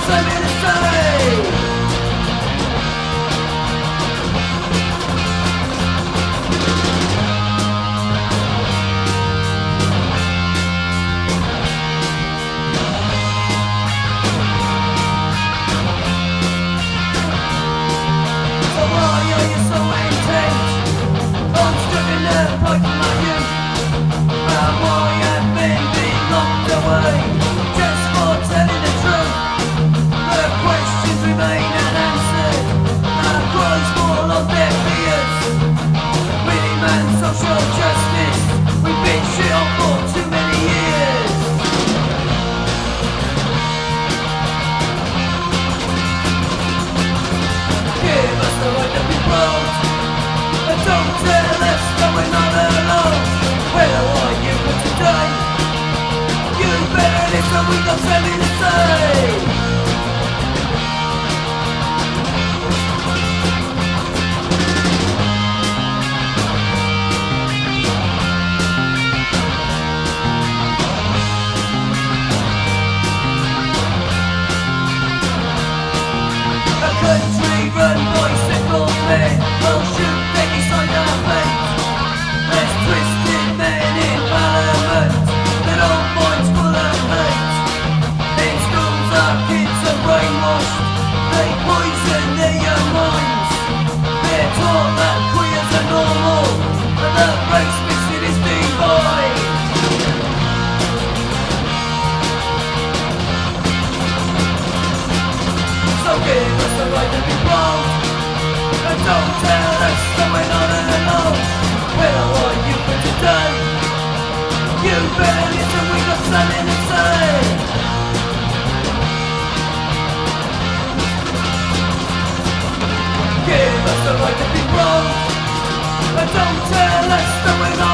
Seven and seven Thursday! that queers are normal And that race mixing is So give us the right to be And don't tell us we're are you for today? You better listen, we got something to say but don't tell us that we're not.